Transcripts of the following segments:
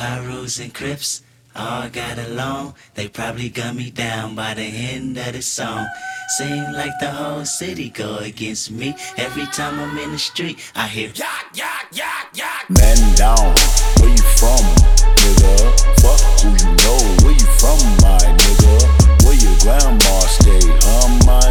Pyrus and Crips all got along, they probably gun me down by the end of the song. Seem like the whole city go against me. Every time I'm in the street, I hear yak, yak, yak, yak. Man down, where you from, nigga? Fuck who you know, where you from, my nigga? Where your grandma stay, huh, my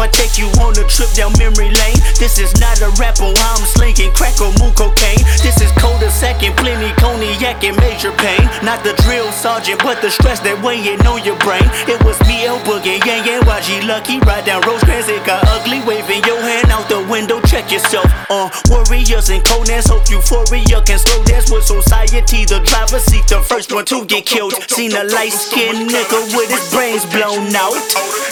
I take you on a trip down memory lane. This is not a rap on I'm slinging crack or moon cocaine. This is cold a second, plenty cognac and major pain. Not the drill sergeant, but the stress that weighing on your brain. It was me, El Boogie, Yang Yang, YG Lucky. Ride down Rosecrans, it got ugly. Waving your hand out the window, check yourself. Uh, warriors and conans, hope euphoria can slow dance with society. The driver seat, the first one to get killed. Seen a light skinned nigga with his brains blown out.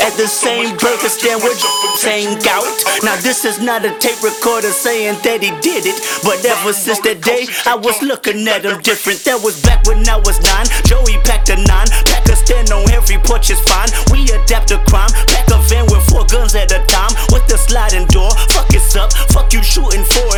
At the same burger stand with saying gout. Now this is not a tape recorder saying that he did it. But ever since that day, I was looking at him different. That was back when I was nine. Joey packed a nine. Pack a stand on every porch is fine. We adapt to crime. Pack a van with four guns at a time. With the sliding door. Fuck it's up. Fuck you shooting for. If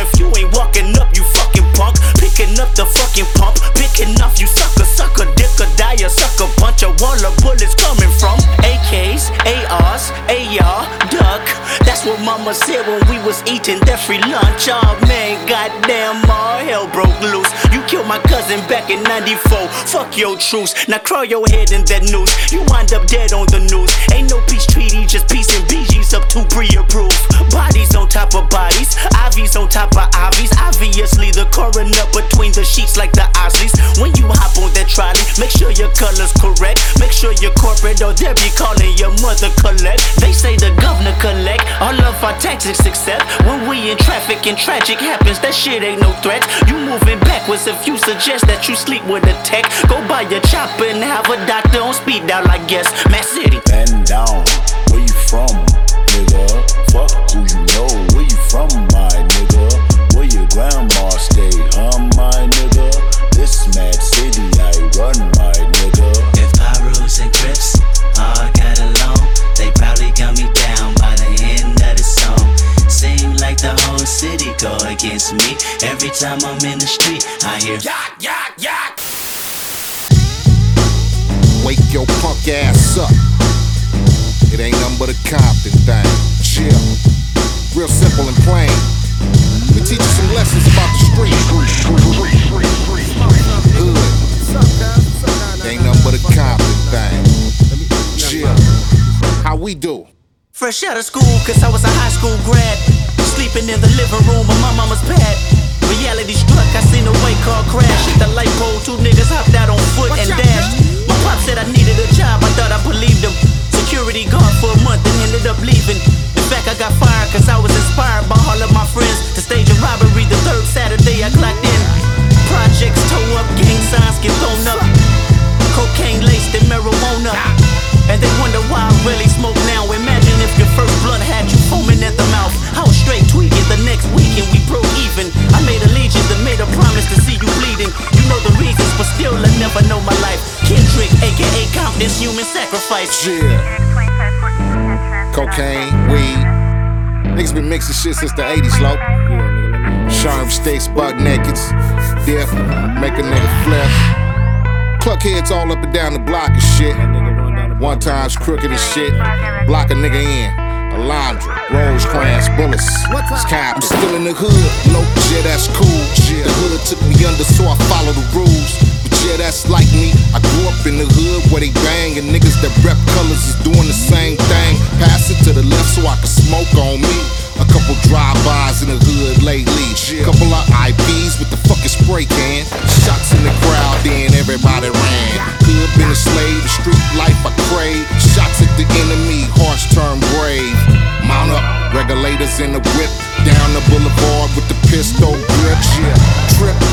what mama said when we was eating that free lunch. Oh man, goddamn, all hell broke loose. You killed my cousin back in 94. Fuck your truce. Now crawl your head in that noose. You wind up dead on the news. Ain't no peace treaty, just peace and BG's up to pre-approved. Bodies on top of bodies, IVs on top of IVs. Obviously, the coroner between the sheets like the Osleys. When you hop on that trolley, make sure your color's correct. Make sure you're corporate or they'll be calling your mother collect. They all of our taxes except when we in traffic and tragic happens. That shit ain't no threat. You moving backwards if you suggest that you sleep with a tech. Go buy your chopper and have a doctor on speed dial, I guess. Mass City. Man down, where you from, time I'm in the street, I hear yak, yak, yak. Wake your punk ass up. It ain't nothing but a Compton thing. Chill. Real simple and plain. We teach you some lessons about the street. Hood. Ain't nothing but a Compton thing. Chill. How we do? Fresh out of school, cause I was a high school grad. Sleeping in the living room of my mama's pad. Reality struck, I seen a white car crash. Hit the light pole, two niggas hopped out on foot and dashed. My pop said I needed a job, I thought I believed him. Security guard for a month and ended up leaving. In fact, I got fired cause I was inspired by all of my friends to stage a robbery the third Saturday I clocked in. Projects toe up, gang signs get thrown up. Cocaine laced in marijuana. And they wonder why I really smoke now. Imagine if your first blunt had you foaming at the mouth. Yeah. Cocaine, weed. Niggas been mixing shit since the 80s, low. Sharp sticks, butt nakeds. Dip, make a nigga flip. Cluck heads all up and down the block and shit. One time's crooked as shit. Block a nigga in. Alondra, Rosecrans, bullets. Sky, I'm still in the hood. Nope, yeah, that's cool. The hood took me under, so I follow the rules. Yeah, that's like me. I grew up in the hood where they bang, and niggas that rep colors is doing the same thing. Pass it to the left so I can smoke on me. A couple drive-bys in the hood lately. Couple of IPs with the fucking spray can. Shots in the crowd, then everybody ran. Hood been a slave, the street life I crave. Shots at the enemy, hearts turn brave. Mount up, regulators in the whip. Down the boulevard with the pistol grip. Yeah, trip.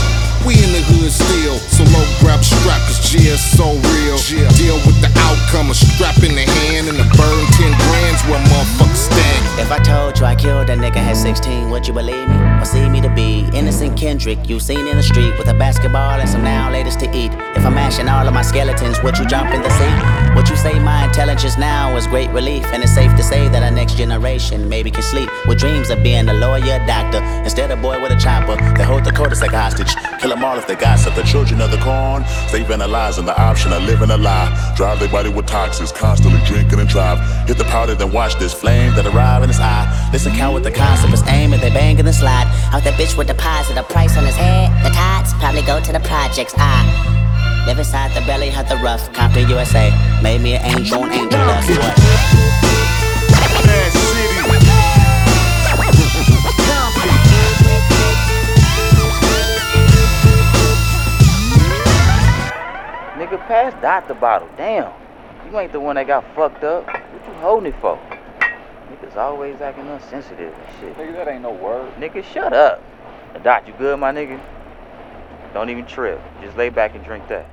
Strap, cause G is so real. Deal with the outcome, a strap in the hand and a burn 10 grand's where motherfuckers stand. If I told you I killed a nigga at 16, would you believe me? Or see me to be innocent Kendrick you seen in the street with a basketball and some now latest to eat? If I'm mashing all of my skeletons. Would you jump in the sea? Would you say my intelligence now is great relief? And it's safe to say that our next generation maybe can sleep with dreams of being a lawyer, doctor, instead of boy with a chopper. They hold the a hostage. Kill them all if they gossip. The children of the corn, they vandalizing the option of living a lie. Drive their body with toxins, constantly drinking and drive. Hit the powder, then watch this flame that arrive in his eye. Listen, count with the concept is aim and they bang in the slide. Out that bitch with deposit a price on his head. The tides probably go to the projects. I Live inside the belly of the rough. Compton, USA. Made me an angel on angel dust. What? Bad city. Nigga, pass Dot the bottle. Damn. You ain't the one that got fucked up. What you holding it for? Niggas always acting unsensitive and shit. Nigga, that ain't no word. Nigga, shut up. Dot, you good, my nigga? Don't even trip. Just lay back and drink that.